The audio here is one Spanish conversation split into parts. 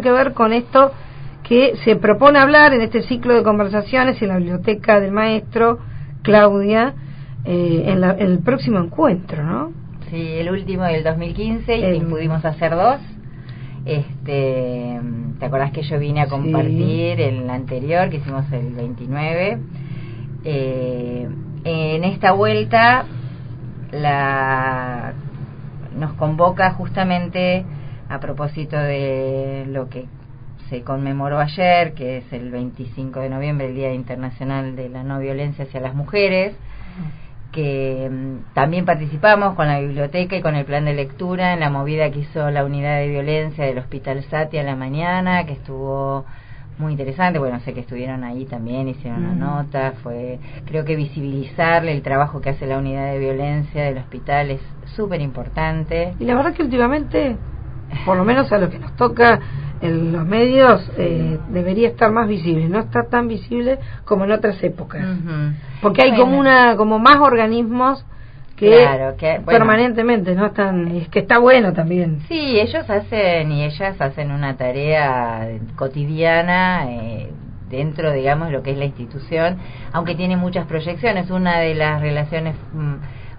que ver con esto que se propone hablar en este ciclo de conversaciones en la biblioteca del maestro Claudia eh, en, el próximo encuentro, ¿no? Sí, el último del 2015 y pudimos hacer dos. Este, ¿te acordás que yo vine a compartir el anterior que hicimos el 29? Eh, en esta vuelta la nos convoca justamente a propósito de lo que se conmemoró ayer, que es el 25 de noviembre, el Día Internacional de la No Violencia hacia las Mujeres, que mm, también participamos con la biblioteca y con el plan de lectura en la movida que hizo la unidad de violencia del Hospital Sati a la mañana, que estuvo muy interesante. Bueno, sé que estuvieron ahí también, hicieron una nota. Fue, creo que visibilizarle el trabajo que hace la unidad de violencia del hospital es súper importante. Y la verdad que últimamente, por lo menos a lo que nos toca en los medios, eh, debería estar más visible. No está tan visible como en otras épocas. Porque hay como una, como más organismos que, permanentemente no están es que está bueno también. Sí ellos hacen y ellas hacen una tarea cotidiana eh, dentro digamos lo que es la institución aunque tiene muchas proyecciones. Una de las relaciones mm,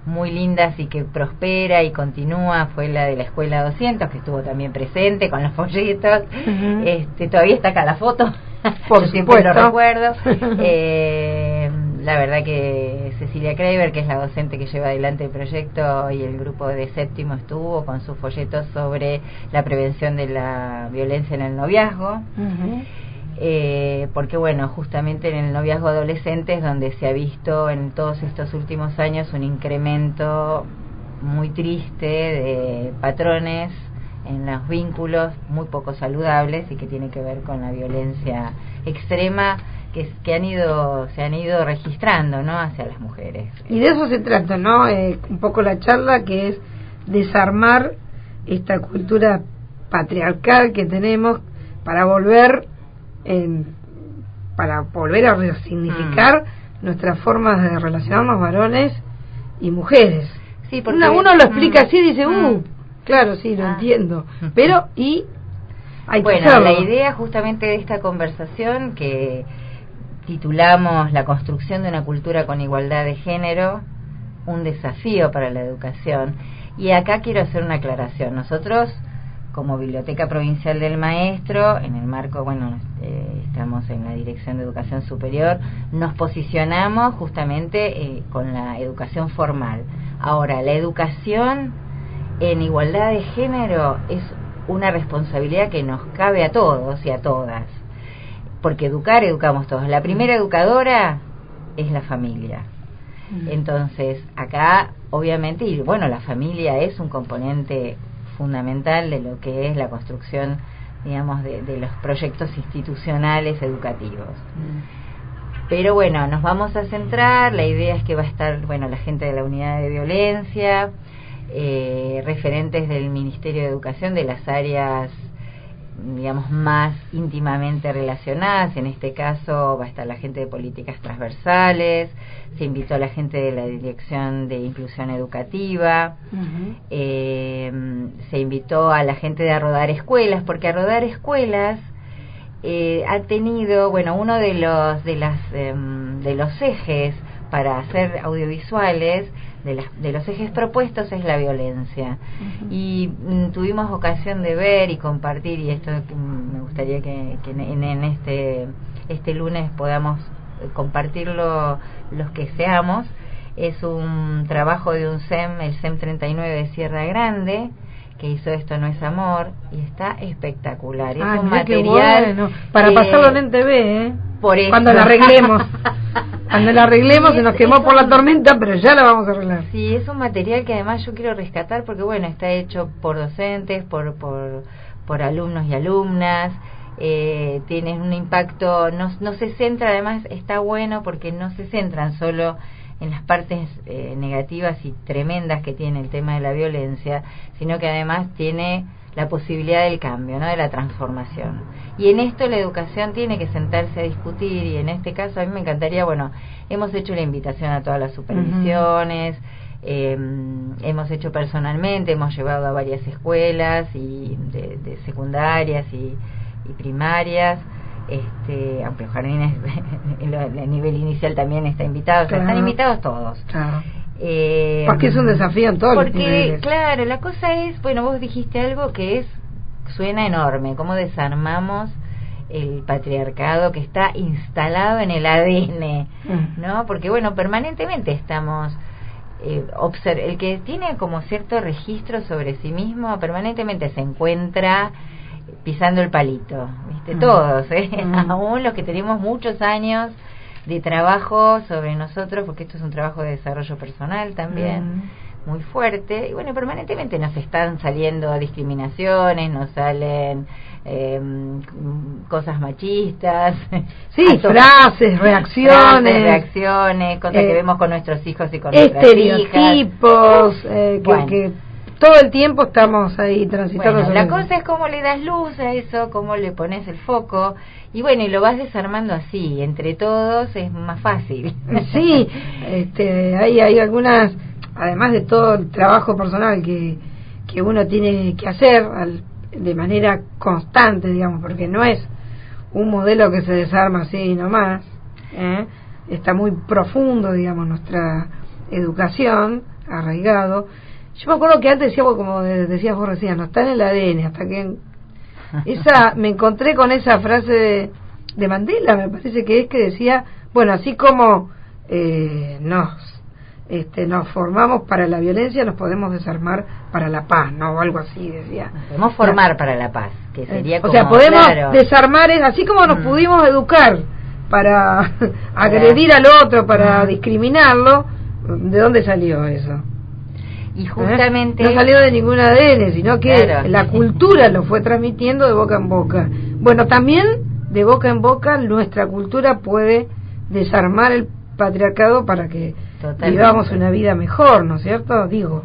muy lindas y que prospera y continúa. Fue la de la escuela 200 que estuvo también presente con los folletos. Este todavía está acá la foto. Por siempre lo recuerdo. Eh, la verdad que Cecilia Kreiber, que es la docente que lleva adelante el proyecto y el grupo de séptimo estuvo con sus folletos sobre la prevención de la violencia en el noviazgo. Eh, porque bueno, justamente en el noviazgo adolescente es donde se ha visto en todos estos últimos años un incremento muy triste de patrones en los vínculos muy poco saludables y que tiene que ver con la violencia extrema que, han ido se han ido registrando no hacia las mujeres. Y de eso se trata no eh, un poco la charla que es desarmar esta cultura patriarcal que tenemos para volver en, para volver a resignificar mm. nuestras formas de relacionarnos varones y mujeres sí porque uno, lo explica mm. así y dice uh mm. claro sí lo ah. entiendo pero y hay bueno la idea justamente de esta conversación que titulamos La construcción de una cultura con igualdad de género, un desafío para la educación. Y acá quiero hacer una aclaración. Nosotros, como Biblioteca Provincial del Maestro, en el marco, bueno, eh, estamos en la Dirección de Educación Superior, nos posicionamos justamente eh, con la educación formal. Ahora, la educación en igualdad de género es una responsabilidad que nos cabe a todos y a todas porque educar educamos todos. La primera educadora es la familia. Mm. Entonces, acá, obviamente, y bueno, la familia es un componente fundamental de lo que es la construcción, digamos, de, los proyectos institucionales educativos. Mm. Pero bueno, nos vamos a centrar, la idea es que va a estar, bueno, la gente de la unidad de violencia, eh, referentes del Ministerio de Educación de las áreas digamos, más íntimamente relacionadas. En este caso va a estar la gente de políticas transversales, se invitó a la gente de la Dirección de Inclusión Educativa, eh, se invitó a la gente de a rodar escuelas, porque a rodar escuelas eh, ha tenido, bueno, uno de los, de, las, em, de los ejes para hacer audiovisuales de, de los ejes propuestos es la violencia. Y mm, tuvimos ocasión de ver y compartir, y esto mm, me gustaría que, en, este, este lunes podamos eh, compartirlo los que seamos. Es un trabajo de un SEM, el SEM 39 de Sierra Grande, que hizo Esto No es Amor, y está espectacular. es ah, un material. Para pasarlo en TV, ¿eh? Por Cuando lo arreglemos. Cuando la arreglemos se nos quemó por la tormenta, pero ya la vamos a arreglar. Sí, es un material que además yo quiero rescatar porque, bueno, está hecho por docentes, por, por, por alumnos y alumnas. Eh, tiene un impacto, no, no se centra, además está bueno porque no se centran solo en las partes eh, negativas y tremendas que tiene el tema de la violencia, sino que además tiene la posibilidad del cambio, ¿no? de la transformación. Y en esto la educación tiene que sentarse a discutir y en este caso a mí me encantaría, bueno, hemos hecho la invitación a todas las supervisiones, em, hemos hecho personalmente, hemos llevado a varias escuelas y de, secundarias y, y primarias, este, aunque jardines a nivel inicial también está invitado, están invitados todos. Eh, porque es un desafío en todos porque, claro, la cosa es, bueno, vos dijiste algo que es suena enorme, cómo desarmamos el patriarcado que está instalado en el ADN, mm. ¿no? Porque bueno, permanentemente estamos eh, el que tiene como cierto registro sobre sí mismo permanentemente se encuentra pisando el palito, ¿viste? Mm. Todos, ¿eh? Mm. Aún los que tenemos muchos años de trabajo sobre nosotros, porque esto es un trabajo de desarrollo personal también muy fuerte y bueno permanentemente nos están saliendo discriminaciones nos salen eh, cosas machistas. Sí frases reacciones. reacciones cosas que eh, vemos con nuestros hijos y con estereotipos eh, que, que, todo el tiempo estamos ahí transitando la cosa es cómo le das luz a eso cómo le pones el foco y bueno y lo vas desarmando así entre todos es más fácil sí este hay hay algunas además de todo el trabajo personal que, que uno tiene que hacer de manera constante, digamos, porque no es un modelo que se desarma así nomás, ¿eh? está muy profundo, digamos, nuestra educación, arraigado. Yo me acuerdo que antes decíamos, como decías vos recién, no está en el ADN, hasta que esa me encontré con esa frase de, de Mandela, me parece que es que decía, bueno, así como eh, nos este, nos formamos para la violencia, nos podemos desarmar para la paz, ¿no? O algo así, decía. podemos formar para la paz, que eh, sería como, O sea, podemos desarmar, es así como nos mm. pudimos educar para agredir al otro, para mm. discriminarlo, ¿de dónde salió eso? Y ¿Eh? justamente... No salió de ninguna ADN, sino que la cultura lo fue transmitiendo de boca en boca. Bueno, también de boca en boca nuestra cultura puede desarmar el patriarcado para que vivamos una vida mejor, ¿no es cierto? Digo.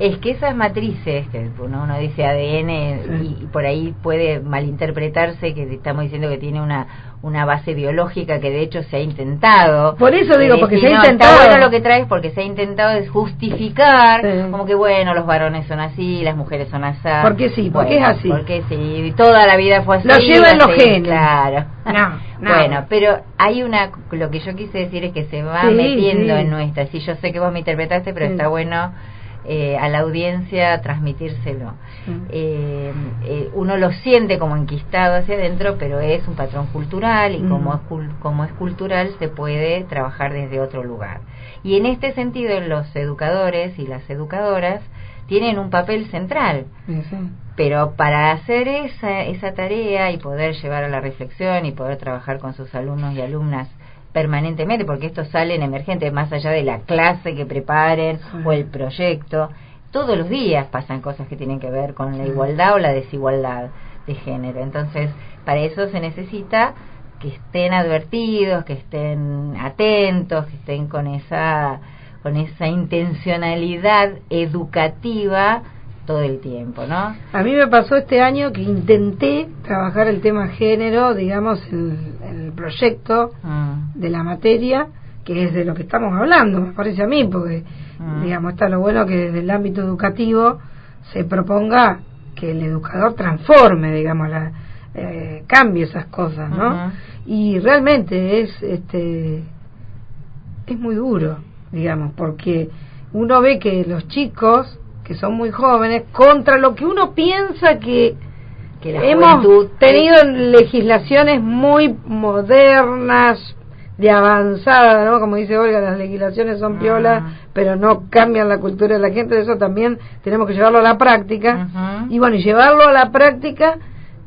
Es que esas matrices, que uno, uno dice ADN y, por ahí puede malinterpretarse que estamos diciendo que tiene una una base biológica que de hecho se ha intentado. Por eso digo, porque se ha intentado. bueno lo que traes porque se ha intentado es justificar, como que bueno, los varones son así, las mujeres son así. Porque sí, porque es así. Porque sí, toda la vida fue así. Lo llevan los genes. Claro. Bueno, pero hay una, lo que yo quise decir es que se va metiendo en nuestra. Sí, yo sé que vos me interpretaste, pero está bueno eh, a la audiencia transmitírselo. Eh, eh, uno lo siente como enquistado hacia adentro, pero es un patrón cultural y como, es, como es cultural se puede trabajar desde otro lugar. Y en este sentido los educadores y las educadoras tienen un papel central. Pero para hacer esa, esa tarea y poder llevar a la reflexión y poder trabajar con sus alumnos y alumnas permanentemente, porque esto sale en emergente, más allá de la clase que preparen o el proyecto. Todos los días pasan cosas que tienen que ver con la igualdad o la desigualdad de género. Entonces, para eso se necesita que estén advertidos, que estén atentos, que estén con esa con esa intencionalidad educativa todo el tiempo, ¿no? A mí me pasó este año que intenté trabajar el tema género, digamos, en, el proyecto ah. de la materia, que es de lo que estamos hablando, me parece a mí, porque, ah. digamos, está lo bueno que desde el ámbito educativo se proponga que el educador transforme, digamos, la, eh, cambie esas cosas, ¿no? Y realmente es, este, es muy duro, digamos, porque uno ve que los chicos que son muy jóvenes, contra lo que uno piensa que, hemos tenido legislaciones muy modernas, de avanzada, ¿no? Como dice Olga, las legislaciones son piolas, ah. pero no cambian la cultura de la gente, eso también tenemos que llevarlo a la práctica. Y bueno, y llevarlo a la práctica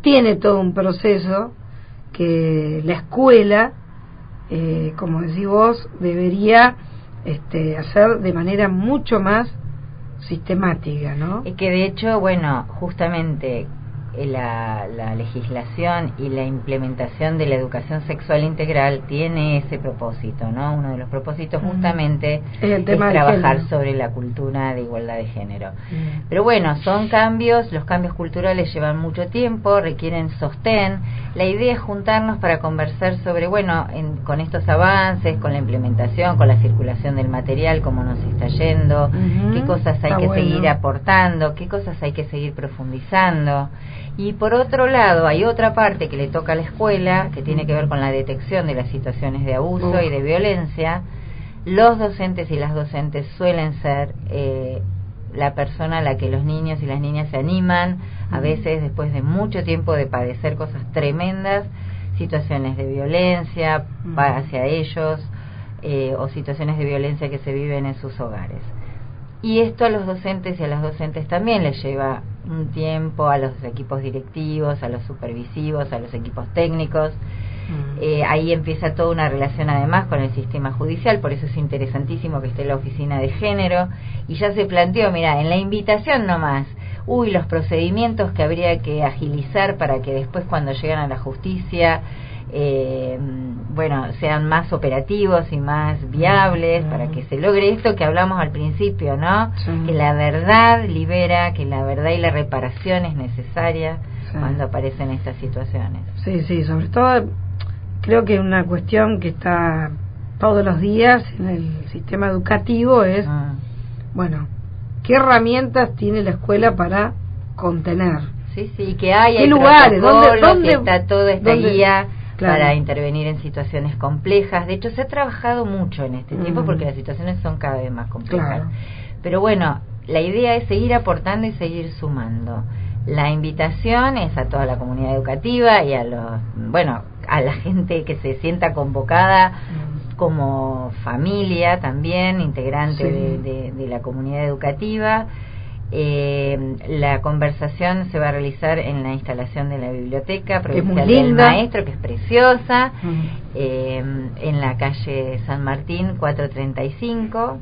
tiene todo un proceso que la escuela, eh, como decís vos, debería este, hacer de manera mucho más sistemática, ¿no? Es que de hecho, bueno, justamente la, la, legislación y la implementación de la educación sexual integral tiene ese propósito, ¿no? Uno de los propósitos justamente es, trabajar sobre la cultura de igualdad de género. Pero bueno, son cambios, los cambios culturales llevan mucho tiempo, requieren sostén. la idea es juntarnos para conversar sobre, bueno, con estos avances, con la implementación, con la circulación del material, cómo nos está yendo, qué cosas hay que seguir aportando, qué cosas hay que seguir profundizando. Y por otro lado, hay otra parte que le toca a la escuela, que tiene que ver con la detección de las situaciones de abuso y de violencia. Los docentes y las docentes suelen ser eh, la persona a la que los niños y las niñas se animan, a veces después de mucho tiempo de padecer cosas tremendas, situaciones de violencia hacia ellos eh, o situaciones de violencia que se viven en sus hogares. Y esto a los docentes y a las docentes también les lleva un tiempo, a los equipos directivos, a los supervisivos, a los equipos técnicos. Mm. Eh, ahí empieza toda una relación además con el sistema judicial, por eso es interesantísimo que esté la oficina de género. Y ya se planteó, mira, en la invitación nomás, uy, los procedimientos que habría que agilizar para que después cuando llegan a la justicia, eh, bueno, sean más operativos y más viables, para que se logre esto que hablamos al principio, ¿no? Que la verdad libera, que la verdad y la reparación es necesaria cuando aparecen estas situaciones. Sí, sí, sobre todo creo que una cuestión que está todos los días en el sistema educativo es, ah. bueno, ¿qué herramientas tiene la escuela para contener? Sí, sí, que hay, ¿Qué lugares? ¿Dónde, dónde, está toda esta guía para intervenir en situaciones complejas? De hecho, se ha trabajado mucho en este tiempo mm. porque las situaciones son cada vez más complejas. Pero bueno, la idea es seguir aportando y seguir sumando. La invitación es a toda la comunidad educativa y a los, bueno, a la gente que se sienta convocada como familia también, integrante de, la comunidad educativa. Eh, la conversación se va a realizar en la instalación de la biblioteca provincial del maestro, que es preciosa, eh, en la calle San Martín 435,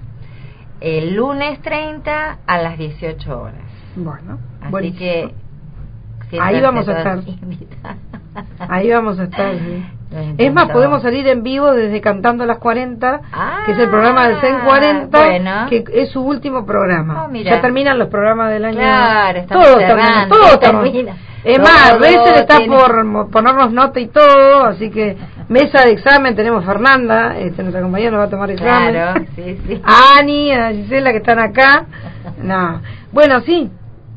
el lunes 30 a las 18 horas. Bueno, así que ahí vamos a estar. Ahí vamos a estar. Es más, podemos salir en vivo desde Cantando las 40, que es el programa del CEN 40, que es su último programa. Oh, ya terminan los programas del año. Claro, todos terminan, todos termina. Es más, Reyes está por ponernos nota y todo, así que mesa de examen tenemos Fernanda, este, nuestra compañera nos va a tomar examen. Claro, sí, sí. Ani, a Gisela que están acá. No. Bueno, sí,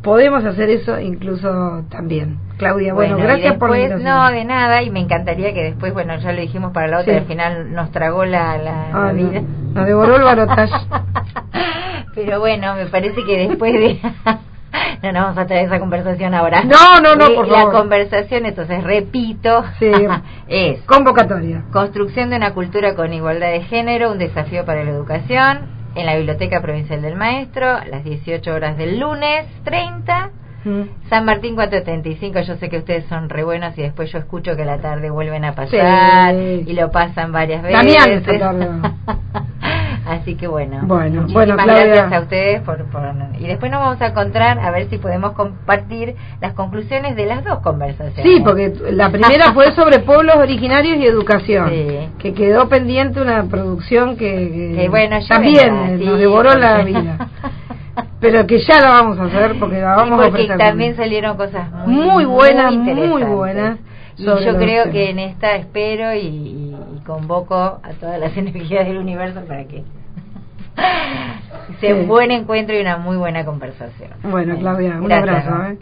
podemos hacer eso incluso también. Claudia, bueno, gracias por No, de nada, y me encantaría que después, bueno, ya lo dijimos para la otra, al final nos tragó la, la, ah, vida. Nos devoró el barotaje. Pero bueno, me parece que después de... no, no vamos a traer esa conversación ahora. No, no, no, por favor. La conversación, entonces, repito, sí. es... Convocatoria. Construcción de una cultura con igualdad de género, un desafío para la educación, en la Biblioteca Provincial del Maestro, a las 18 horas del lunes 30. Mm. San Martín 435, yo sé que ustedes son re buenos y después yo escucho que a la tarde vuelven a pasar y lo pasan varias veces. Así que bueno, bueno, muchísimas gracias a ustedes por, y después nos vamos a encontrar a ver si podemos compartir las conclusiones de las dos conversaciones. Sí, porque la primera fue sobre pueblos originarios y educación, que quedó pendiente una producción que, bueno, también nos devoró la vida. Pero que ya la vamos a hacer porque la vamos a porque también salieron cosas muy, buenas, muy, buenas. Y yo creo que en esta espero y convoco a todas las energías del universo para que sea un buen encuentro y una muy buena conversación. Bueno, Claudia, un abrazo. ¿eh?